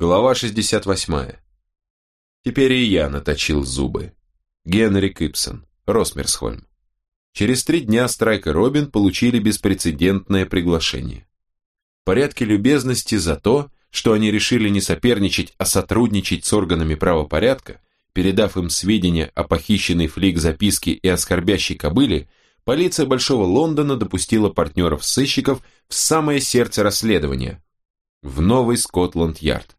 Глава 68. Теперь и я наточил зубы. Генри Кипсон, Росмерсхольм. Через три дня Страйк и Робин получили беспрецедентное приглашение. В порядке любезности за то, что они решили не соперничать, а сотрудничать с органами правопорядка, передав им сведения о похищенной флик записке и о скорбящей кобыле, полиция Большого Лондона допустила партнеров-сыщиков в самое сердце расследования, в Новый Скотланд-Ярд.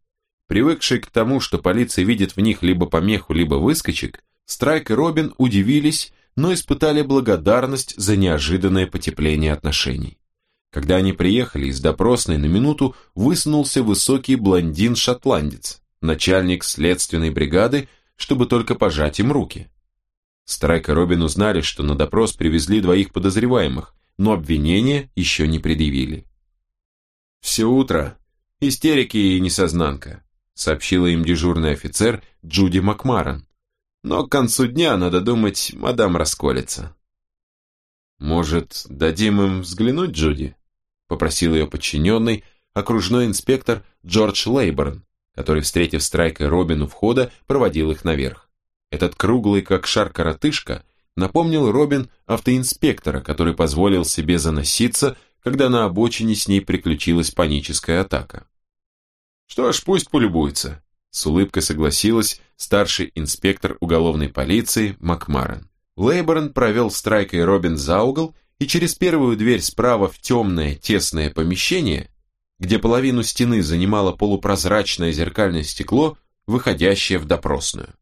Привыкшие к тому, что полиция видит в них либо помеху, либо выскочек, Страйк и Робин удивились, но испытали благодарность за неожиданное потепление отношений. Когда они приехали, из допросной на минуту высунулся высокий блондин-шотландец, начальник следственной бригады, чтобы только пожать им руки. Страйк и Робин узнали, что на допрос привезли двоих подозреваемых, но обвинения еще не предъявили. «Все утро. Истерики и несознанка», сообщила им дежурный офицер Джуди Макмаран. «Но к концу дня, надо думать, мадам расколется». «Может, дадим им взглянуть, Джуди?» попросил ее подчиненный, окружной инспектор Джордж Лейборн, который, встретив Страйка и Робин у входа, проводил их наверх. Этот круглый, как шар коротышка, напомнил Робин автоинспектора, который позволил себе заноситься, когда на обочине с ней приключилась паническая атака. «Что ж, пусть полюбуется», — с улыбкой согласилась старший инспектор уголовной полиции Макмарен. Лейборн провел Страйка и Робин за угол, и через первую дверь справа в темное, тесное помещение, где половину стены занимало полупрозрачное зеркальное стекло, выходящее в допросную.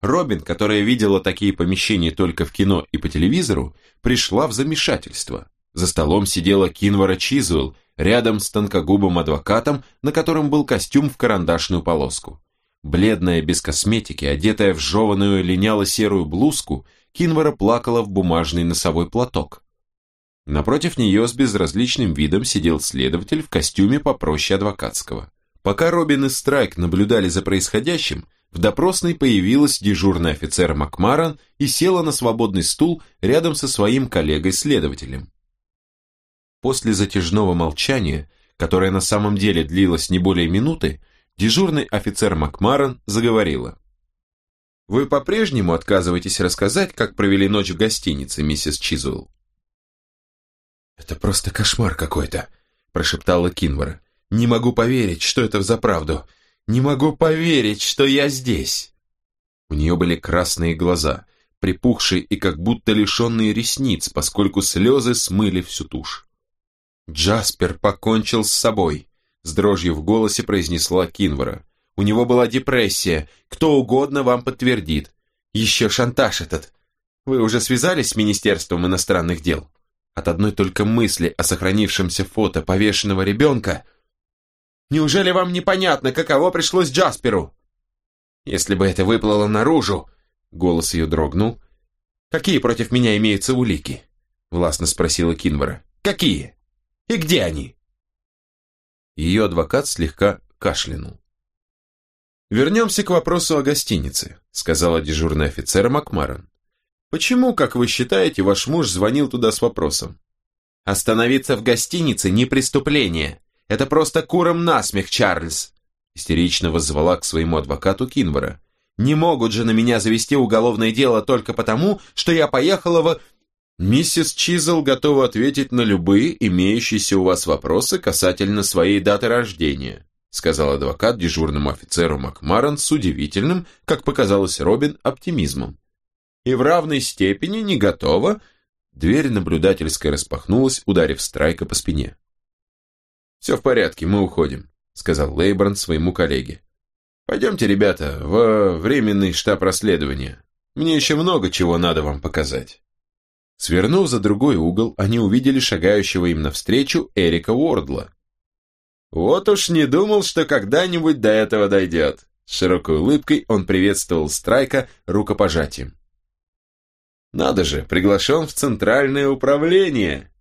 Робин, которая видела такие помещения только в кино и по телевизору, пришла в замешательство. За столом сидела Кинвара Чизуэлл, рядом с тонкогубым адвокатом, на котором был костюм в карандашную полоску. Бледная, без косметики, одетая в жеваную линяло-серую блузку, Кинвара плакала в бумажный носовой платок. Напротив нее с безразличным видом сидел следователь в костюме попроще адвокатского. Пока Робин и Страйк наблюдали за происходящим, в допросной появилась дежурный офицер Макмаран и села на свободный стул рядом со своим коллегой-следователем. После затяжного молчания, которое на самом деле длилось не более минуты, дежурный офицер Макмаран заговорила. «Вы по-прежнему отказываетесь рассказать, как провели ночь в гостинице, миссис Чизуэлл?» «Это просто кошмар какой-то», – прошептала Кинвара. «Не могу поверить, что это за правду. Не могу поверить, что я здесь!» У нее были красные глаза, припухшие и как будто лишенные ресниц, поскольку слезы смыли всю тушь. «Джаспер покончил с собой», — с дрожью в голосе произнесла Кинвара. «У него была депрессия, кто угодно вам подтвердит. Еще шантаж этот. Вы уже связались с Министерством иностранных дел?» От одной только мысли о сохранившемся фото повешенного ребенка Неужели вам непонятно, каково пришлось Джасперу? Если бы это выплыло наружу, голос ее дрогнул. Какие против меня имеются улики? Властно спросила Кинвара. Какие? И где они? Ее адвокат слегка кашлянул. «Вернемся к вопросу о гостинице», сказала дежурный офицер Макмарон. «Почему, как вы считаете, ваш муж звонил туда с вопросом?» «Остановиться в гостинице не преступление», это просто куром насмех, Чарльз!» Истерично воззвала к своему адвокату Кинвара. «Не могут же на меня завести уголовное дело только потому, что я поехала в...» «Миссис Чизл готова ответить на любые имеющиеся у вас вопросы касательно своей даты рождения», сказал адвокат дежурному офицеру Макмаран с удивительным, как показалось Робин, оптимизмом. «И в равной степени не готова...» Дверь наблюдательская распахнулась, ударив Страйка по спине. «Все в порядке, мы уходим», — сказал Лейборн своему коллеге. «Пойдемте, ребята, в временный штаб расследования. Мне еще много чего надо вам показать». Свернув за другой угол, они увидели шагающего им навстречу Эрика Уордла. «Вот уж не думал, что когда-нибудь до этого дойдет». С широкой улыбкой он приветствовал Страйка рукопожатием. «Надо же, приглашен в центральное управление!»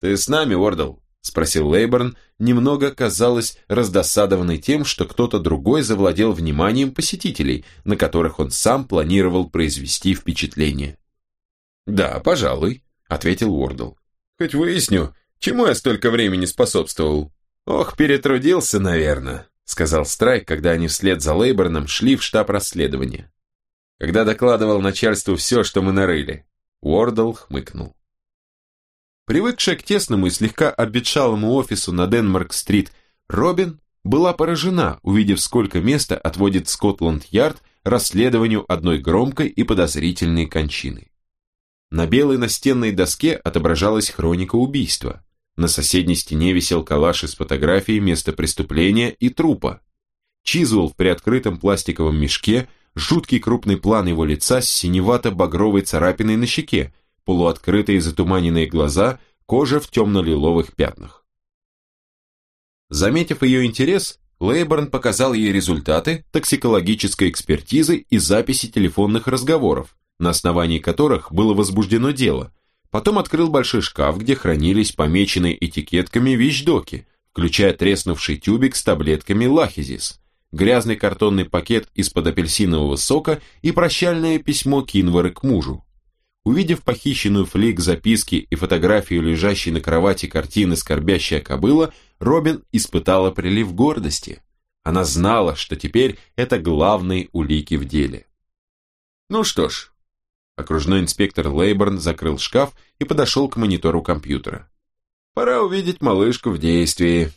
«Ты с нами, Уордл?» — спросил Лейборн, немного, казалось, раздосадованный тем, что кто-то другой завладел вниманием посетителей, на которых он сам планировал произвести впечатление. «Да, пожалуй», — ответил Уордл. «Хоть выясню, чему я столько времени способствовал. Ох, перетрудился, наверное», — сказал Страйк, когда они вслед за Лейборном шли в штаб расследования. Когда докладывал начальству все, что мы нарыли. Уордл хмыкнул. Привыкшая к тесному и слегка обветшалому офису на Денмарк-стрит, Робин была поражена, увидев, сколько места отводит Скотланд-Ярд расследованию одной громкой и подозрительной кончины. На белой настенной доске отображалась хроника убийства. На соседней стене висел калаш из фотографии места преступления и трупа. Чизуэлл в приоткрытом пластиковом мешке, жуткий крупный план его лица с синевато-багровой царапиной на щеке, полуоткрытые затуманенные глаза, кожа в темно-лиловых пятнах. Заметив ее интерес, Лейборн показал ей результаты токсикологической экспертизы и записи телефонных разговоров, на основании которых было возбуждено дело. Потом открыл большой шкаф, где хранились помеченные этикетками вещдоки, включая треснувший тюбик с таблетками лахизис, грязный картонный пакет из-под апельсинового сока и прощальное письмо Кинвары к мужу. Увидев похищенную флик записки и фотографию лежащей на кровати картины «Скорбящая кобыла», Робин испытала прилив гордости. Она знала, что теперь это главные улики в деле. Ну что ж, окружной инспектор Лейборн закрыл шкаф и подошел к монитору компьютера. Пора увидеть малышку в действии.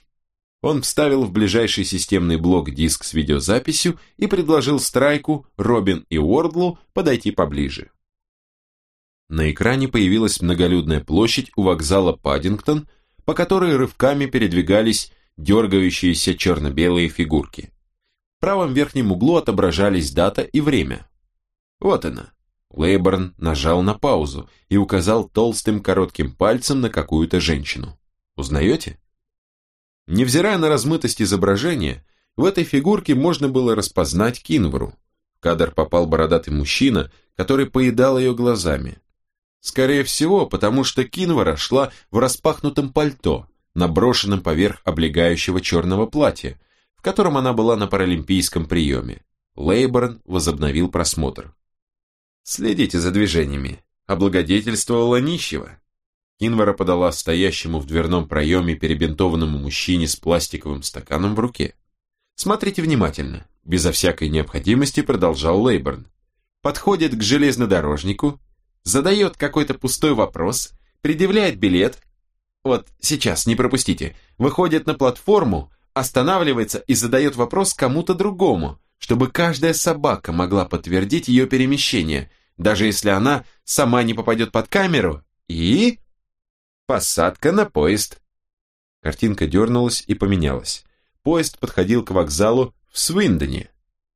Он вставил в ближайший системный блок диск с видеозаписью и предложил Страйку, Робин и Уордлу подойти поближе. На экране появилась многолюдная площадь у вокзала Паддингтон, по которой рывками передвигались дергающиеся черно-белые фигурки. В правом верхнем углу отображались дата и время. Вот она. Лейборн нажал на паузу и указал толстым коротким пальцем на какую-то женщину. Узнаете? Невзирая на размытость изображения, в этой фигурке можно было распознать Кинвару. В кадр попал бородатый мужчина, который поедал ее глазами. Скорее всего, потому что Кинвара шла в распахнутом пальто, наброшенном поверх облегающего черного платья, в котором она была на паралимпийском приеме. Лейборн возобновил просмотр. «Следите за движениями», облагодетельствовала нищего. Кинвара подала стоящему в дверном проеме перебинтованному мужчине с пластиковым стаканом в руке. «Смотрите внимательно», безо всякой необходимости продолжал Лейборн. Подходит к железнодорожнику, задает какой-то пустой вопрос, предъявляет билет, вот сейчас, не пропустите, выходит на платформу, останавливается и задает вопрос кому-то другому, чтобы каждая собака могла подтвердить ее перемещение, даже если она сама не попадет под камеру, и... Посадка на поезд. Картинка дернулась и поменялась. Поезд подходил к вокзалу в Свиндоне.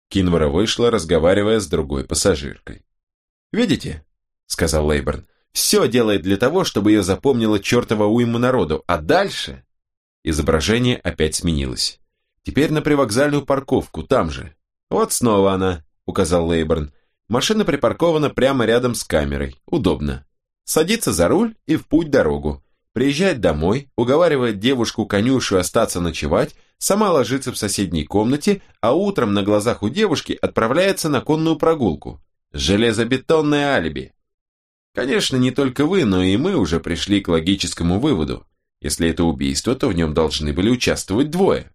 Кинвара вышла, разговаривая с другой пассажиркой. «Видите? сказал Лейберн. «Все делает для того, чтобы ее запомнила чертова уйма народу, а дальше...» Изображение опять сменилось. Теперь на привокзальную парковку, там же. «Вот снова она», — указал Лейберн. «Машина припаркована прямо рядом с камерой. Удобно. Садится за руль и в путь дорогу. Приезжает домой, уговаривает девушку-конюшу остаться ночевать, сама ложится в соседней комнате, а утром на глазах у девушки отправляется на конную прогулку. Железобетонное алиби. Конечно, не только вы, но и мы уже пришли к логическому выводу. Если это убийство, то в нем должны были участвовать двое.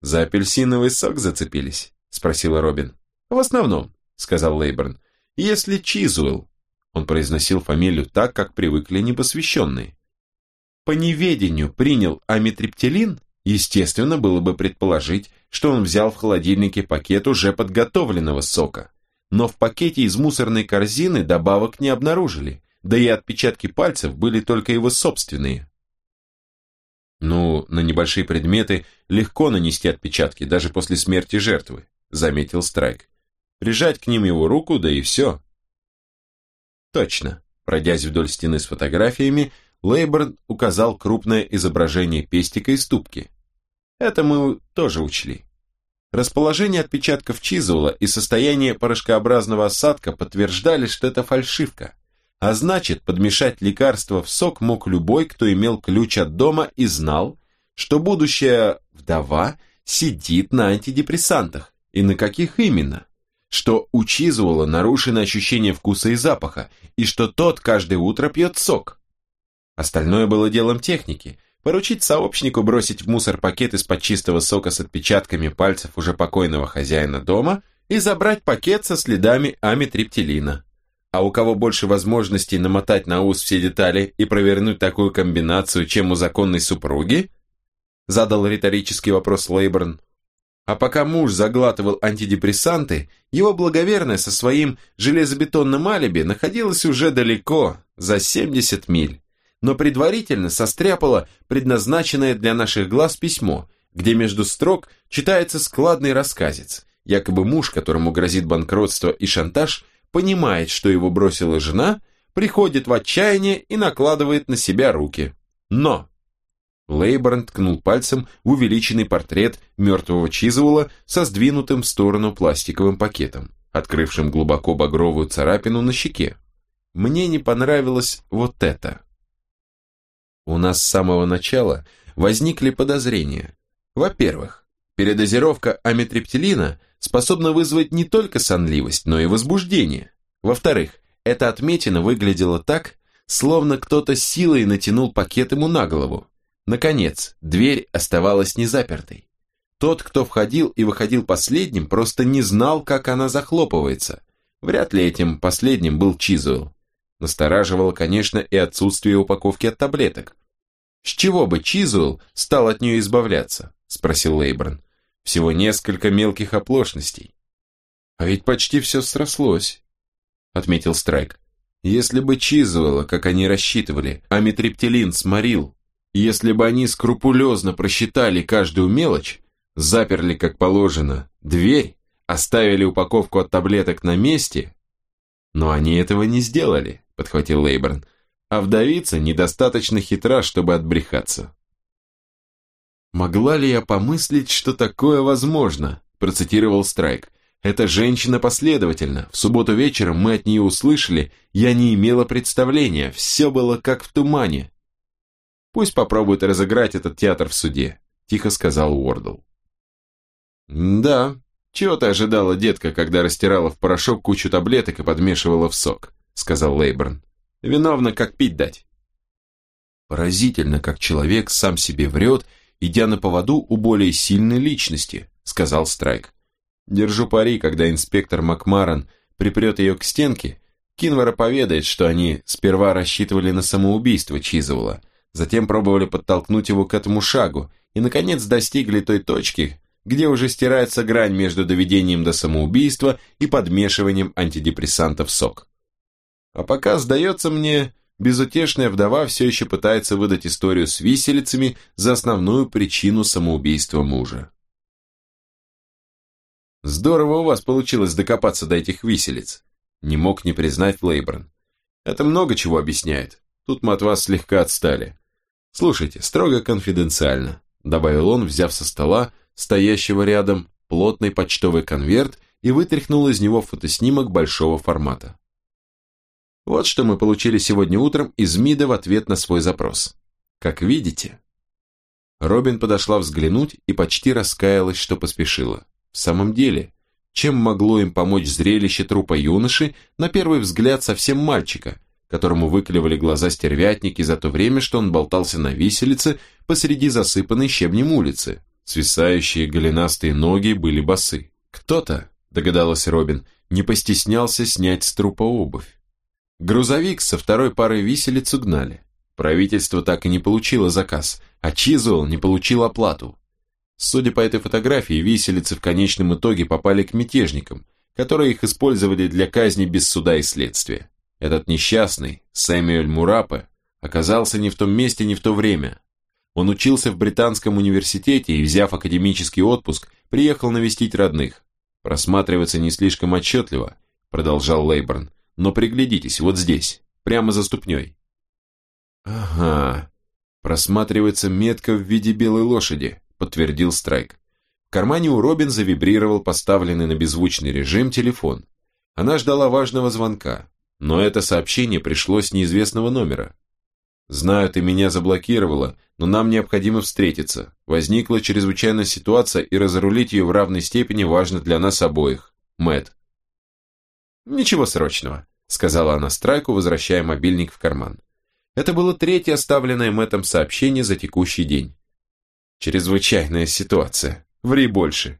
«За апельсиновый сок зацепились?» – спросила Робин. «В основном», – сказал Лейберн. «Если Чизуэлл...» Он произносил фамилию так, как привыкли непосвященные. «По неведению принял амитриптилин, естественно, было бы предположить, что он взял в холодильнике пакет уже подготовленного сока но в пакете из мусорной корзины добавок не обнаружили, да и отпечатки пальцев были только его собственные. Ну, на небольшие предметы легко нанести отпечатки, даже после смерти жертвы, заметил Страйк. Прижать к ним его руку, да и все. Точно. Пройдясь вдоль стены с фотографиями, Лейборн указал крупное изображение пестика и ступки. Это мы тоже учли. Расположение отпечатков Чизула и состояние порошкообразного осадка подтверждали, что это фальшивка. А значит, подмешать лекарство в сок мог любой, кто имел ключ от дома и знал, что будущая вдова сидит на антидепрессантах. И на каких именно? Что у Чизуола нарушено ощущение вкуса и запаха, и что тот каждое утро пьет сок. Остальное было делом техники, поручить сообщнику бросить в мусор пакет из-под чистого сока с отпечатками пальцев уже покойного хозяина дома и забрать пакет со следами амитриптилина. А у кого больше возможностей намотать на ус все детали и провернуть такую комбинацию, чем у законной супруги? Задал риторический вопрос Лейборн. А пока муж заглатывал антидепрессанты, его благоверная со своим железобетонным алиби находилась уже далеко, за 70 миль, но предварительно состряпала предназначенное для наших глаз письмо, где между строк читается складный рассказец. Якобы муж, которому грозит банкротство и шантаж, понимает, что его бросила жена, приходит в отчаяние и накладывает на себя руки. Но Лейборн ткнул пальцем в увеличенный портрет мертвого Чизуэлла со сдвинутым в сторону пластиковым пакетом, открывшим глубоко багровую царапину на щеке. Мне не понравилось вот это. У нас с самого начала возникли подозрения. Во-первых, передозировка амитриптилина способна вызвать не только сонливость, но и возбуждение. Во-вторых, эта отметина выглядела так, словно кто-то силой натянул пакет ему на голову, Наконец, дверь оставалась незапертой. Тот, кто входил и выходил последним, просто не знал, как она захлопывается. Вряд ли этим последним был Чизуэлл. Настораживало, конечно, и отсутствие упаковки от таблеток. «С чего бы Чизуэлл стал от нее избавляться?» – спросил Лейборн. «Всего несколько мелких оплошностей». «А ведь почти все срослось», – отметил Страйк. «Если бы Чизуэлла, как они рассчитывали, амитриптилин сморил, если бы они скрупулезно просчитали каждую мелочь, заперли как положено дверь, оставили упаковку от таблеток на месте, но они этого не сделали, подхватил Лейберн, а вдовица недостаточно хитра, чтобы отбрехаться. «Могла ли я помыслить, что такое возможно?» процитировал Страйк. «Эта женщина последовательна. В субботу вечером мы от нее услышали, я не имела представления, все было как в тумане. Пусть попробует разыграть этот театр в суде», – тихо сказал Уордл. «Да, чего ты ожидала, детка, когда растирала в порошок кучу таблеток и подмешивала в сок?» – сказал Лейберн. «Виновна, как пить дать». «Поразительно, как человек сам себе врет, идя на поводу у более сильной личности», – сказал Страйк. «Держу пари, когда инспектор Макмаран припрет ее к стенке, Кинвара поведает, что они сперва рассчитывали на самоубийство Чизовала, Затем пробовали подтолкнуть его к этому шагу и, наконец, достигли той точки, где уже стирается грань между доведением до самоубийства и подмешиванием антидепрессантов в сок. А пока, сдается мне, безутешная вдова все еще пытается выдать историю с виселицами за основную причину самоубийства мужа. Здорово у вас получилось докопаться до этих виселиц. Не мог не признать Лейбран. Это много чего объясняет. Тут мы от вас слегка отстали. «Слушайте, строго конфиденциально», добавил он, взяв со стола, стоящего рядом, плотный почтовый конверт и вытряхнул из него фотоснимок большого формата. Вот что мы получили сегодня утром из МИДа в ответ на свой запрос. Как видите. Робин подошла взглянуть и почти раскаялась, что поспешила. В самом деле, чем могло им помочь зрелище трупа юноши, на первый взгляд совсем мальчика, которому выклевали глаза стервятники за то время, что он болтался на виселице посреди засыпанной щебнем улицы. Свисающие голенастые ноги были босы. Кто-то, догадалась Робин, не постеснялся снять с трупа обувь. Грузовик со второй парой виселиц угнали. Правительство так и не получило заказ, а Чизуэлл не получил оплату. Судя по этой фотографии, виселицы в конечном итоге попали к мятежникам, которые их использовали для казни без суда и следствия. Этот несчастный, Сэмюэль Мурапе, оказался не в том месте, не в то время. Он учился в британском университете и, взяв академический отпуск, приехал навестить родных. Просматривается не слишком отчетливо, продолжал Лейборн, но приглядитесь, вот здесь, прямо за ступней. Ага, просматривается метка в виде белой лошади, подтвердил Страйк. В кармане у Робин завибрировал поставленный на беззвучный режим телефон. Она ждала важного звонка. Но это сообщение пришло с неизвестного номера. Знаю, ты меня заблокировала, но нам необходимо встретиться. Возникла чрезвычайная ситуация, и разрулить ее в равной степени важно для нас обоих. Мэт. Ничего срочного, сказала она Страйку, возвращая мобильник в карман. Это было третье оставленное Мэттом сообщение за текущий день. Чрезвычайная ситуация. Ври больше.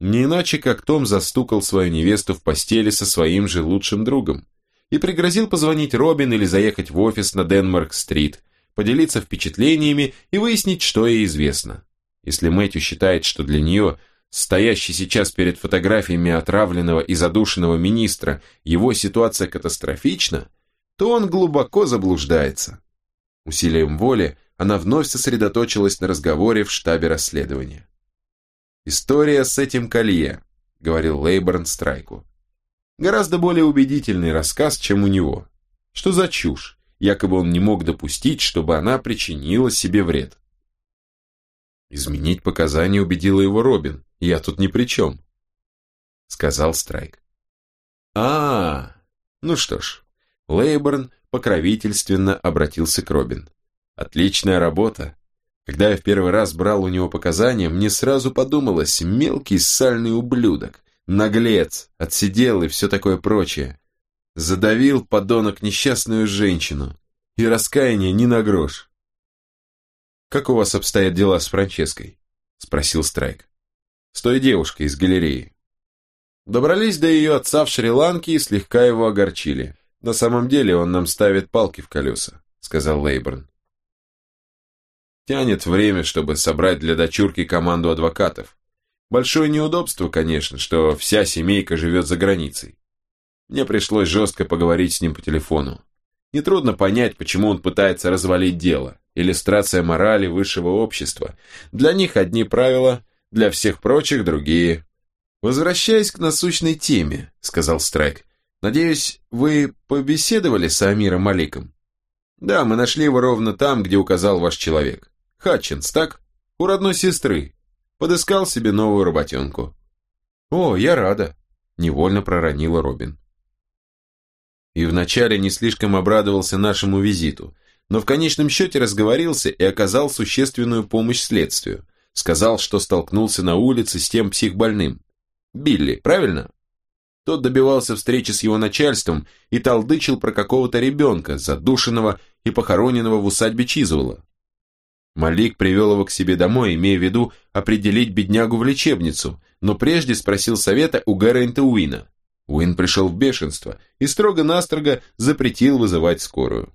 Не иначе, как Том застукал свою невесту в постели со своим же лучшим другом и пригрозил позвонить Робин или заехать в офис на Денмарк-стрит, поделиться впечатлениями и выяснить, что ей известно. Если Мэтью считает, что для нее, стоящий сейчас перед фотографиями отравленного и задушенного министра, его ситуация катастрофична, то он глубоко заблуждается. Усилием воли она вновь сосредоточилась на разговоре в штабе расследования. «История с этим колье», — говорил Лейборн Страйку. «Гораздо более убедительный рассказ, чем у него. Что за чушь? Якобы он не мог допустить, чтобы она причинила себе вред». Изменить показания убедила его Робин. Я тут ни при чем. Сказал Страйк. а, -а, -а. ну что ж. Лейборн покровительственно обратился к Робин. Отличная работа. Когда я в первый раз брал у него показания, мне сразу подумалось, мелкий сальный ублюдок, наглец, отсидел и все такое прочее. Задавил, подонок, несчастную женщину. И раскаяние ни на грош. «Как у вас обстоят дела с Франческой?» – спросил Страйк. «С той девушкой из галереи». Добрались до ее отца в Шри-Ланке и слегка его огорчили. На самом деле он нам ставит палки в колеса, сказал Лейберн. Тянет время, чтобы собрать для дочурки команду адвокатов. Большое неудобство, конечно, что вся семейка живет за границей. Мне пришлось жестко поговорить с ним по телефону. Нетрудно понять, почему он пытается развалить дело. Иллюстрация морали высшего общества. Для них одни правила, для всех прочих другие. «Возвращаясь к насущной теме», — сказал Страйк. «Надеюсь, вы побеседовали с Амиром Маликом?» «Да, мы нашли его ровно там, где указал ваш человек. Хатчинс, так? У родной сестры. Подыскал себе новую работенку. О, я рада, невольно проронила Робин. И вначале не слишком обрадовался нашему визиту, но в конечном счете разговорился и оказал существенную помощь следствию. Сказал, что столкнулся на улице с тем психбольным. Билли, правильно? Тот добивался встречи с его начальством и толдычил про какого-то ребенка, задушенного и похороненного в усадьбе Чизвелла. Малик привел его к себе домой, имея в виду определить беднягу в лечебницу, но прежде спросил совета у Гэррента Уина. Уин пришел в бешенство и строго-настрого запретил вызывать скорую.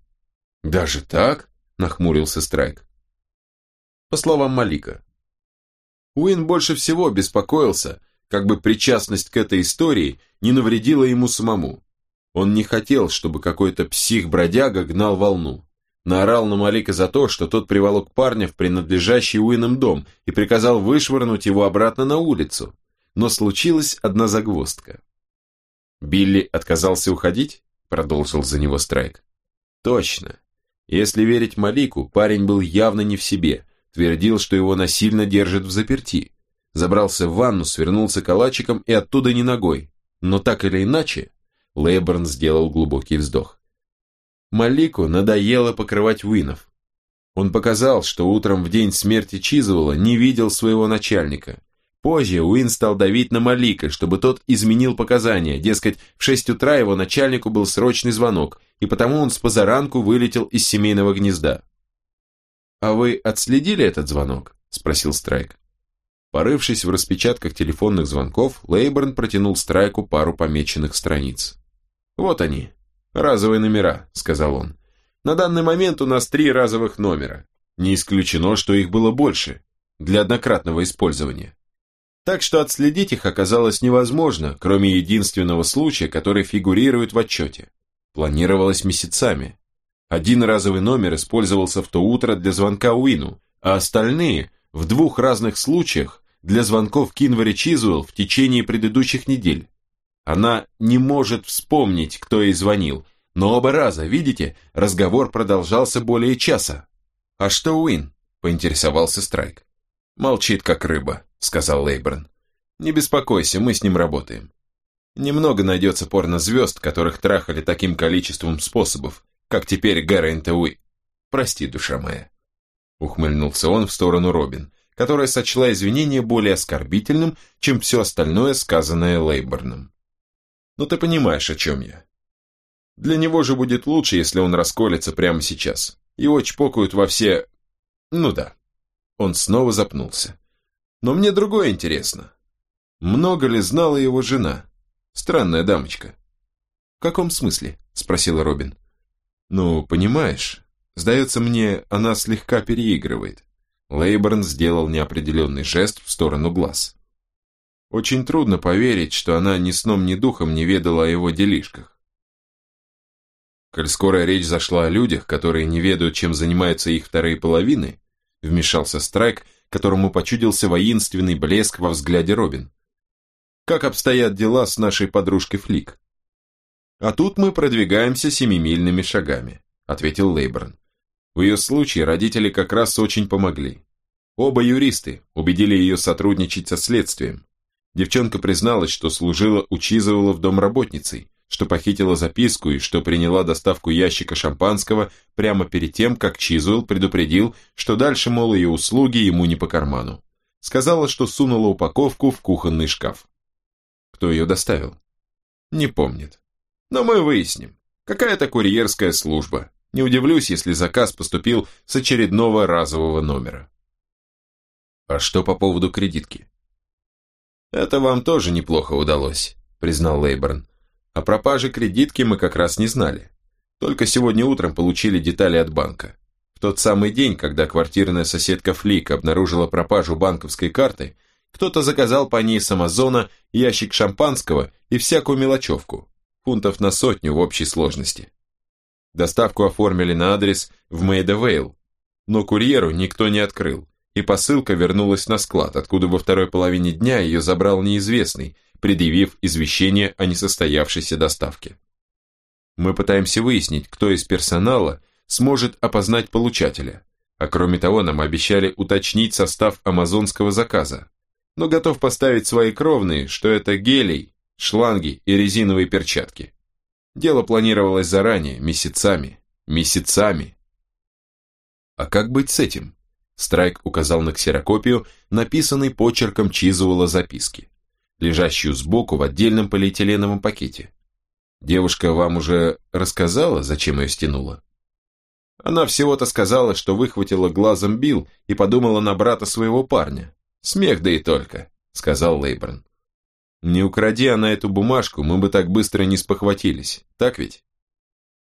«Даже так?» – нахмурился Страйк. По словам Малика. Уин больше всего беспокоился, как бы причастность к этой истории не навредила ему самому. Он не хотел, чтобы какой-то псих-бродяга гнал волну наорал на Малика за то, что тот приволок парня в принадлежащий Уинам дом и приказал вышвырнуть его обратно на улицу. Но случилась одна загвоздка. «Билли отказался уходить?» – продолжил за него Страйк. «Точно. Если верить Малику, парень был явно не в себе, твердил, что его насильно держат в заперти. Забрался в ванну, свернулся калачиком и оттуда не ногой. Но так или иначе, Лейборн сделал глубокий вздох. Малику надоело покрывать Уинов. Он показал, что утром в день смерти Чизуэлла не видел своего начальника. Позже Уин стал давить на Малика, чтобы тот изменил показания, дескать, в 6 утра его начальнику был срочный звонок, и потому он с позаранку вылетел из семейного гнезда. «А вы отследили этот звонок?» – спросил Страйк. Порывшись в распечатках телефонных звонков, Лейборн протянул Страйку пару помеченных страниц. «Вот они, «Разовые номера», — сказал он. «На данный момент у нас три разовых номера. Не исключено, что их было больше, для однократного использования. Так что отследить их оказалось невозможно, кроме единственного случая, который фигурирует в отчете. Планировалось месяцами. Один разовый номер использовался в то утро для звонка Уину, а остальные – в двух разных случаях для звонков Кинвари Чизуэлл в течение предыдущих недель. Она не может вспомнить, кто ей звонил, но оба раза, видите, разговор продолжался более часа. «А что Уин?» – поинтересовался Страйк. «Молчит, как рыба», – сказал Лейберн. «Не беспокойся, мы с ним работаем. Немного найдется порно-звезд, которых трахали таким количеством способов, как теперь Гаррента Уи. Прости, душа моя». Ухмыльнулся он в сторону Робин, которая сочла извинение более оскорбительным, чем все остальное, сказанное Лейберном. Ну ты понимаешь, о чем я. Для него же будет лучше, если он расколется прямо сейчас. Его чпокают во все... Ну да. Он снова запнулся. Но мне другое интересно. Много ли знала его жена? Странная дамочка. В каком смысле? Спросила Робин. Ну, понимаешь, сдается мне, она слегка переигрывает. Лейборн сделал неопределенный жест в сторону глаз. Очень трудно поверить, что она ни сном, ни духом не ведала о его делишках. Коль скоро речь зашла о людях, которые не ведают, чем занимаются их вторые половины, вмешался Страйк, которому почудился воинственный блеск во взгляде Робин. Как обстоят дела с нашей подружкой Флик? А тут мы продвигаемся семимильными шагами, ответил Лейборн. В ее случае родители как раз очень помогли. Оба юристы убедили ее сотрудничать со следствием. Девчонка призналась, что служила у в домработницей, что похитила записку и что приняла доставку ящика шампанского прямо перед тем, как Чизуэлл предупредил, что дальше, мол, ее услуги ему не по карману. Сказала, что сунула упаковку в кухонный шкаф. Кто ее доставил? Не помнит. Но мы выясним. Какая-то курьерская служба. Не удивлюсь, если заказ поступил с очередного разового номера. А что по поводу кредитки? Это вам тоже неплохо удалось, признал Лейборн. О пропаже кредитки мы как раз не знали. Только сегодня утром получили детали от банка. В тот самый день, когда квартирная соседка Флик обнаружила пропажу банковской карты, кто-то заказал по ней с Амазона ящик шампанского и всякую мелочевку, фунтов на сотню в общей сложности. Доставку оформили на адрес в Мейдавейл, но курьеру никто не открыл, и посылка вернулась на склад, откуда во второй половине дня ее забрал неизвестный, предъявив извещение о несостоявшейся доставке. Мы пытаемся выяснить, кто из персонала сможет опознать получателя, а кроме того нам обещали уточнить состав амазонского заказа, но готов поставить свои кровные, что это гелий, шланги и резиновые перчатки. Дело планировалось заранее, месяцами, месяцами. А как быть с этим? Страйк указал на ксерокопию, написанной почерком Чизуэлла записки лежащую сбоку в отдельном полиэтиленовом пакете. Девушка вам уже рассказала, зачем ее стянула? Она всего-то сказала, что выхватила глазом Билл и подумала на брата своего парня. Смех да и только, сказал Лейберн. Не укради она эту бумажку, мы бы так быстро не спохватились, так ведь?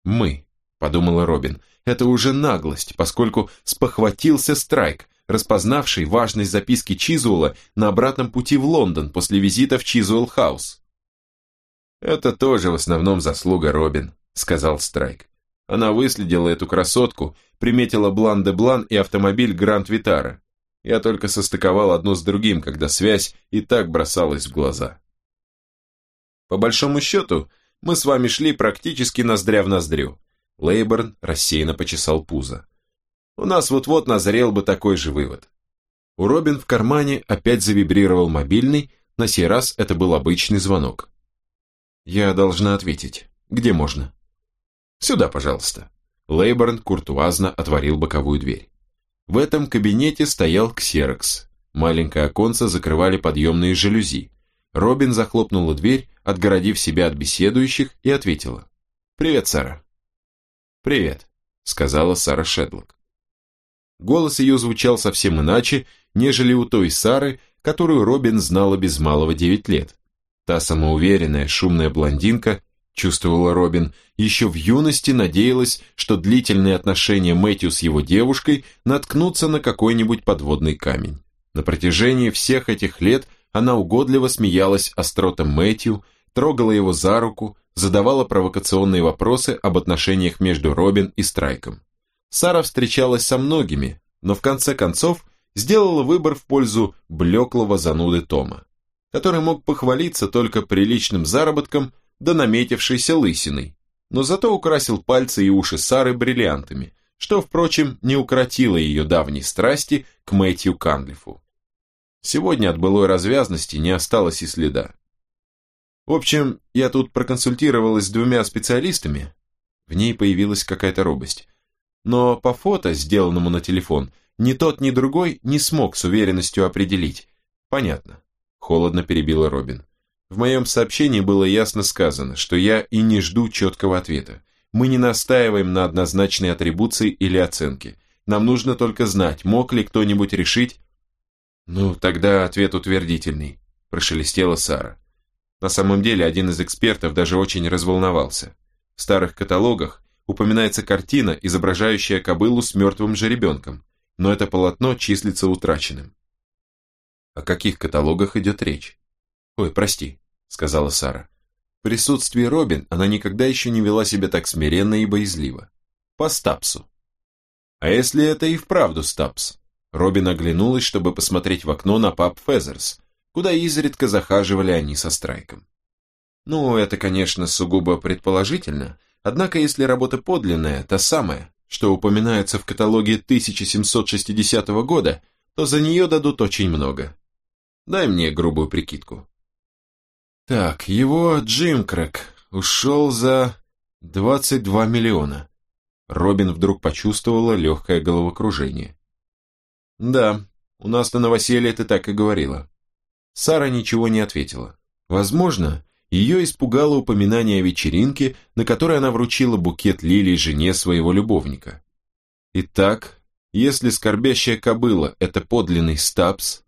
Мы, подумала Робин, это уже наглость, поскольку спохватился Страйк, распознавший важность записки Чизуэлла на обратном пути в Лондон после визита в Чизуэлл-хаус. «Это тоже в основном заслуга Робин», — сказал Страйк. Она выследила эту красотку, приметила Блан-де-Блан и автомобиль Grand Vitara. Я только состыковал одно с другим, когда связь и так бросалась в глаза. По большому счету, мы с вами шли практически ноздря в ноздрю. Лейборн рассеянно почесал пузо. У нас вот-вот назрел бы такой же вывод. У Робин в кармане опять завибрировал мобильный, на сей раз это был обычный звонок. Я должна ответить. Где можно? Сюда, пожалуйста. Лейборн куртуазно отворил боковую дверь. В этом кабинете стоял ксерокс. Маленькое оконце закрывали подъемные жалюзи. Робин захлопнула дверь, отгородив себя от беседующих, и ответила. «Привет, Сара». «Привет», — сказала Сара Шедлок. Голос ее звучал совсем иначе, нежели у той Сары, которую Робин знала без малого девять лет. Та самоуверенная, шумная блондинка, чувствовала Робин, еще в юности надеялась, что длительные отношения Мэтью с его девушкой наткнутся на какой-нибудь подводный камень. На протяжении всех этих лет она угодливо смеялась остротом Мэтью, трогала его за руку, задавала провокационные вопросы об отношениях между Робин и Страйком. Сара встречалась со многими, но в конце концов сделала выбор в пользу блеклого зануды Тома, который мог похвалиться только приличным заработком да наметившейся лысиной, но зато украсил пальцы и уши Сары бриллиантами, что, впрочем, не укротило ее давней страсти к Мэтью Канлифу. Сегодня от былой развязности не осталось и следа. В общем, я тут проконсультировалась с двумя специалистами, в ней появилась какая-то робость, но по фото, сделанному на телефон, ни тот, ни другой не смог с уверенностью определить. Понятно. Холодно перебила Робин. В моем сообщении было ясно сказано, что я и не жду четкого ответа. Мы не настаиваем на однозначной атрибуции или оценке. Нам нужно только знать, мог ли кто-нибудь решить... Ну, тогда ответ утвердительный, прошелестела Сара. На самом деле, один из экспертов даже очень разволновался. В старых каталогах упоминается картина, изображающая кобылу с мертвым жеребенком, но это полотно числится утраченным. О каких каталогах идет речь? Ой, прости, сказала Сара. В присутствии Робин она никогда еще не вела себя так смиренно и боязливо. По Стапсу. А если это и вправду Стапс? Робин оглянулась, чтобы посмотреть в окно на паб Фезерс, куда изредка захаживали они со Страйком. Ну, это, конечно, сугубо предположительно, однако если работа подлинная, та самая, что упоминается в каталоге 1760 года, то за нее дадут очень много. Дай мне грубую прикидку. Так, его Джим Крэк ушел за 22 миллиона. Робин вдруг почувствовала легкое головокружение. Да, у нас на новоселье ты так и говорила. Сара ничего не ответила. Возможно, ее испугало упоминание о вечеринке, на которой она вручила букет лилий жене своего любовника. Итак, если скорбящая кобыла – это подлинный Стабс,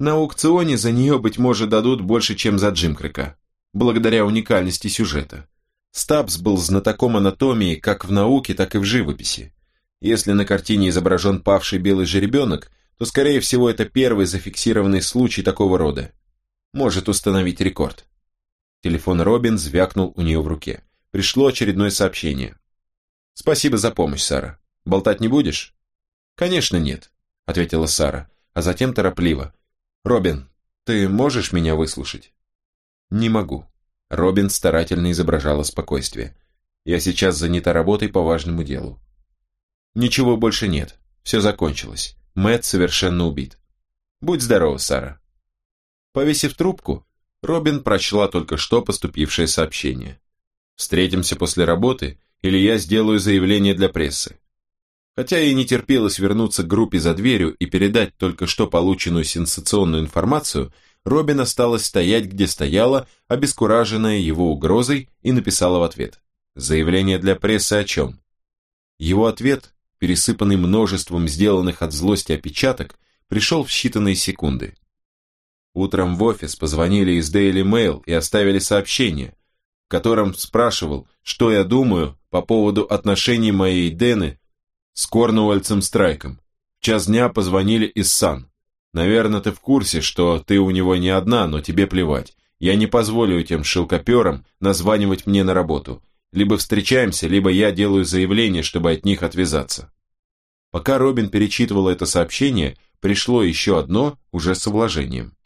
на аукционе за нее, быть может, дадут больше, чем за Джимкрика, благодаря уникальности сюжета. Стабс был знатоком анатомии как в науке, так и в живописи. Если на картине изображен павший белый жеребенок, то, скорее всего, это первый зафиксированный случай такого рода. Может установить рекорд. Телефон Робин звякнул у нее в руке. Пришло очередное сообщение. «Спасибо за помощь, Сара. Болтать не будешь?» «Конечно нет», — ответила Сара, а затем торопливо. «Робин, ты можешь меня выслушать?» «Не могу». Робин старательно изображала спокойствие. «Я сейчас занята работой по важному делу». «Ничего больше нет. Все закончилось. Мэтт совершенно убит. Будь здорова, Сара». Повесив трубку, Робин прочла только что поступившее сообщение. «Встретимся после работы, или я сделаю заявление для прессы. Хотя ей не терпелось вернуться к группе за дверью и передать только что полученную сенсационную информацию, Робин осталась стоять, где стояла, обескураженная его угрозой, и написала в ответ. Заявление для прессы о чем? Его ответ, пересыпанный множеством сделанных от злости опечаток, пришел в считанные секунды. Утром в офис позвонили из Daily Mail и оставили сообщение, в котором спрашивал, что я думаю по поводу отношений моей Дэны с Корнуэльцем Страйком. В час дня позвонили из Сан. Наверное, ты в курсе, что ты у него не одна, но тебе плевать. Я не позволю этим шелкоперам названивать мне на работу. Либо встречаемся, либо я делаю заявление, чтобы от них отвязаться. Пока Робин перечитывала это сообщение, пришло еще одно, уже с вложением.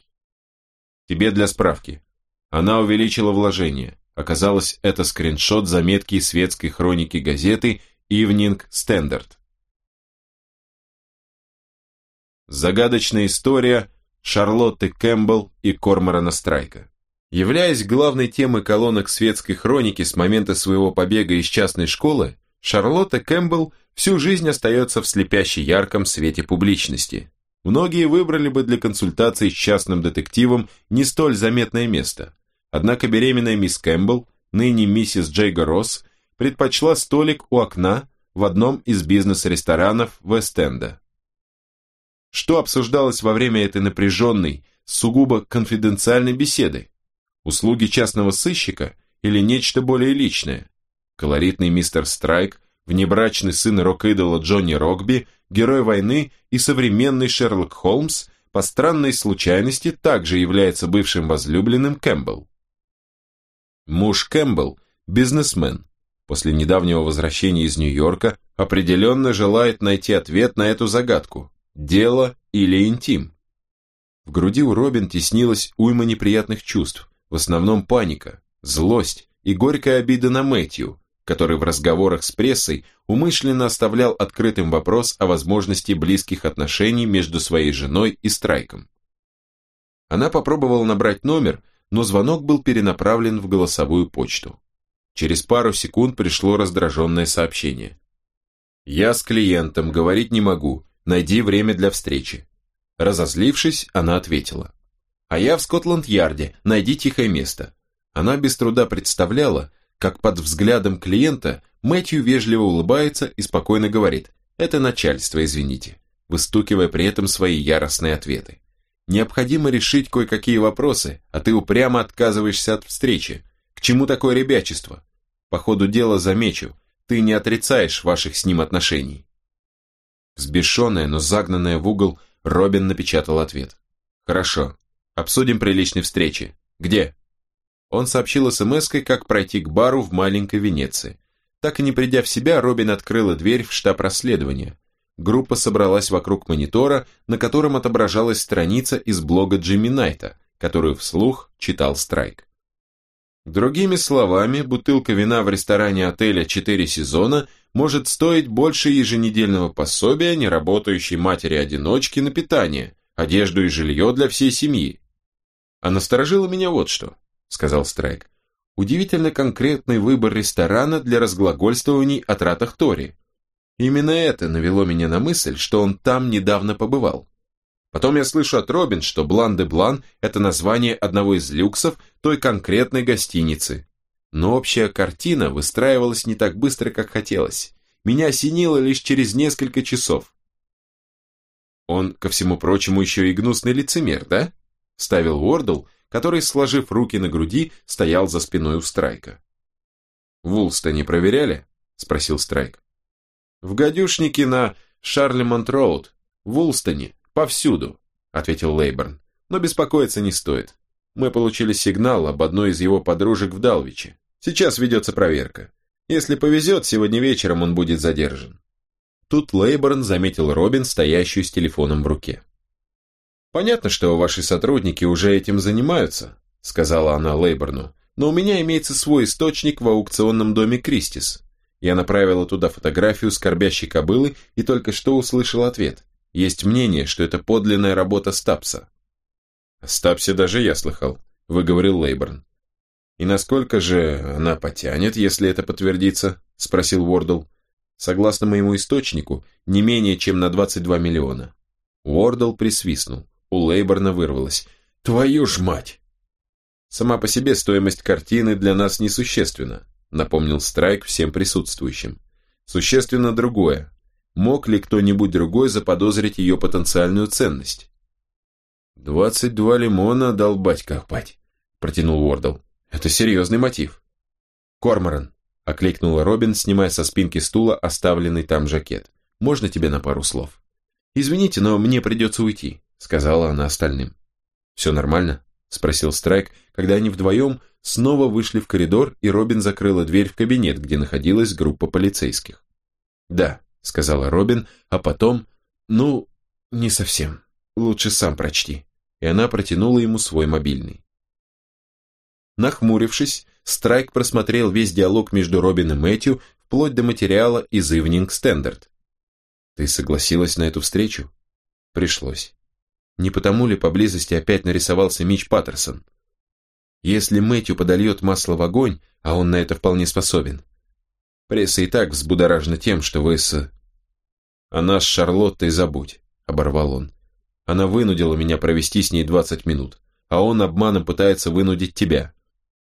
Тебе для справки. Она увеличила вложение. Оказалось, это скриншот заметки светской хроники газеты Evening Standard. Загадочная история Шарлотты Кэмпбелл и Корморана Страйка. Являясь главной темой колонок светской хроники с момента своего побега из частной школы, Шарлотта Кэмпбелл всю жизнь остается в слепяще ярком свете публичности. Многие выбрали бы для консультации с частным детективом не столь заметное место. Однако беременная мисс Кэмпбелл, ныне миссис Джейго Росс, предпочла столик у окна в одном из бизнес-ресторанов Вест-Энда. Что обсуждалось во время этой напряженной, сугубо конфиденциальной беседы? Услуги частного сыщика или нечто более личное? Колоритный мистер Страйк, внебрачный сын рок-идола Джонни Рокби, герой войны и современный Шерлок Холмс по странной случайности также является бывшим возлюбленным Кэмпбелл. Муж Кэмпбелл – бизнесмен. После недавнего возвращения из Нью-Йорка определенно желает найти ответ на эту загадку дело или интим. В груди у Робин теснилась уйма неприятных чувств, в основном паника, злость и горькая обида на Мэтью, который в разговорах с прессой умышленно оставлял открытым вопрос о возможности близких отношений между своей женой и Страйком. Она попробовала набрать номер, но звонок был перенаправлен в голосовую почту. Через пару секунд пришло раздраженное сообщение. «Я с клиентом, говорить не могу, Найди время для встречи. Разозлившись, она ответила. А я в Скотланд-Ярде, найди тихое место. Она без труда представляла, как под взглядом клиента Мэтью вежливо улыбается и спокойно говорит «Это начальство, извините», выстукивая при этом свои яростные ответы. Необходимо решить кое-какие вопросы, а ты упрямо отказываешься от встречи. К чему такое ребячество? По ходу дела замечу, ты не отрицаешь ваших с ним отношений. Взбешенная, но загнанная в угол, Робин напечатал ответ. Хорошо, обсудим при личной встрече. Где? Он сообщил смс-кой, как пройти к бару в маленькой Венеции. Так и не придя в себя, Робин открыла дверь в штаб расследования. Группа собралась вокруг монитора, на котором отображалась страница из блога Джимми Найта, которую вслух читал Страйк. Другими словами, бутылка вина в ресторане отеля «Четыре сезона» может стоить больше еженедельного пособия неработающей матери-одиночки на питание, одежду и жилье для всей семьи. А насторожило меня вот что сказал Страйк. Удивительно конкретный выбор ресторана для разглагольствований о тратах Тори. Именно это навело меня на мысль, что он там недавно побывал. Потом я слышу от Робин, что Блан-де-Блан – это название одного из люксов той конкретной гостиницы. Но общая картина выстраивалась не так быстро, как хотелось. Меня осенило лишь через несколько часов. Он, ко всему прочему, еще и гнусный лицемер, да? Ставил Уордл – который, сложив руки на груди, стоял за спиной у Страйка. «Вулста не проверяли?» – спросил Страйк. «В гадюшнике на Шарлемонт-Роуд, в Вулстоне, повсюду», – ответил Лейборн. «Но беспокоиться не стоит. Мы получили сигнал об одной из его подружек в Далвиче. Сейчас ведется проверка. Если повезет, сегодня вечером он будет задержан». Тут Лейборн заметил Робин, стоящую с телефоном в руке. «Понятно, что ваши сотрудники уже этим занимаются», сказала она Лейборну, «но у меня имеется свой источник в аукционном доме Кристис. Я направила туда фотографию скорбящей кобылы и только что услышал ответ. Есть мнение, что это подлинная работа Стапса». «О Стапсе даже я слыхал», выговорил Лейборн. «И насколько же она потянет, если это подтвердится?» спросил Уордл. «Согласно моему источнику, не менее чем на 22 миллиона». Уордл присвистнул. У Лейборна вырвалось. «Твою ж мать!» «Сама по себе стоимость картины для нас несущественна», напомнил Страйк всем присутствующим. «Существенно другое. Мог ли кто-нибудь другой заподозрить ее потенциальную ценность?» «Двадцать два лимона долбать копать», протянул Уордл. «Это серьезный мотив». «Корморан», окликнула Робин, снимая со спинки стула оставленный там жакет. «Можно тебе на пару слов?» «Извините, но мне придется уйти сказала она остальным. «Все нормально?» – спросил Страйк, когда они вдвоем снова вышли в коридор, и Робин закрыла дверь в кабинет, где находилась группа полицейских. «Да», – сказала Робин, а потом, «ну, не совсем. Лучше сам прочти». И она протянула ему свой мобильный. Нахмурившись, Страйк просмотрел весь диалог между Робин и Мэтью, вплоть до материала из Evening Standard. «Ты согласилась на эту встречу?» «Пришлось. Не потому ли поблизости опять нарисовался Мич Паттерсон? Если Мэтью подольет масло в огонь, а он на это вполне способен. Пресса и так взбудоражена тем, что вы с... Она с Шарлоттой забудь, оборвал он. Она вынудила меня провести с ней двадцать минут, а он обманом пытается вынудить тебя.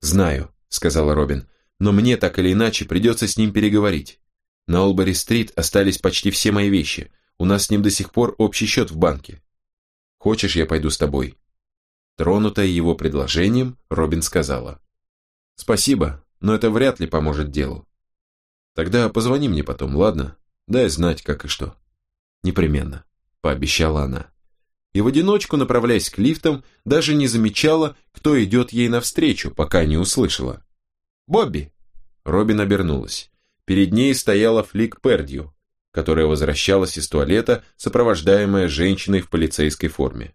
Знаю, сказала Робин, но мне так или иначе придется с ним переговорить. На Олбери-стрит остались почти все мои вещи, у нас с ним до сих пор общий счет в банке. Хочешь, я пойду с тобой?» Тронутая его предложением, Робин сказала. «Спасибо, но это вряд ли поможет делу. Тогда позвони мне потом, ладно? Дай знать, как и что». «Непременно», — пообещала она. И в одиночку, направляясь к лифтам, даже не замечала, кто идет ей навстречу, пока не услышала. «Бобби!» Робин обернулась. Перед ней стояла Флик Пердью, которая возвращалась из туалета, сопровождаемая женщиной в полицейской форме.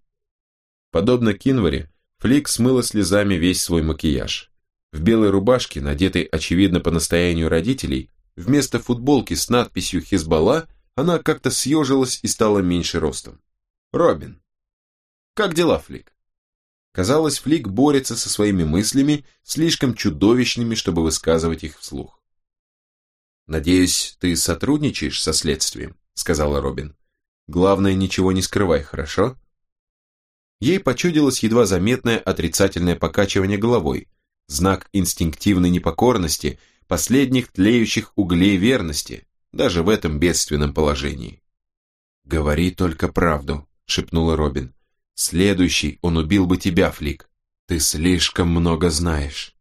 Подобно Кинваре, Флик смыла слезами весь свой макияж. В белой рубашке, надетой очевидно по настоянию родителей, вместо футболки с надписью «Хизбалла» она как-то съежилась и стала меньше ростом. «Робин». «Как дела, Флик?» Казалось, Флик борется со своими мыслями, слишком чудовищными, чтобы высказывать их вслух. «Надеюсь, ты сотрудничаешь со следствием», — сказала Робин. «Главное, ничего не скрывай, хорошо?» Ей почудилось едва заметное отрицательное покачивание головой, знак инстинктивной непокорности, последних тлеющих углей верности, даже в этом бедственном положении. «Говори только правду», — шепнула Робин. «Следующий он убил бы тебя, Флик. Ты слишком много знаешь».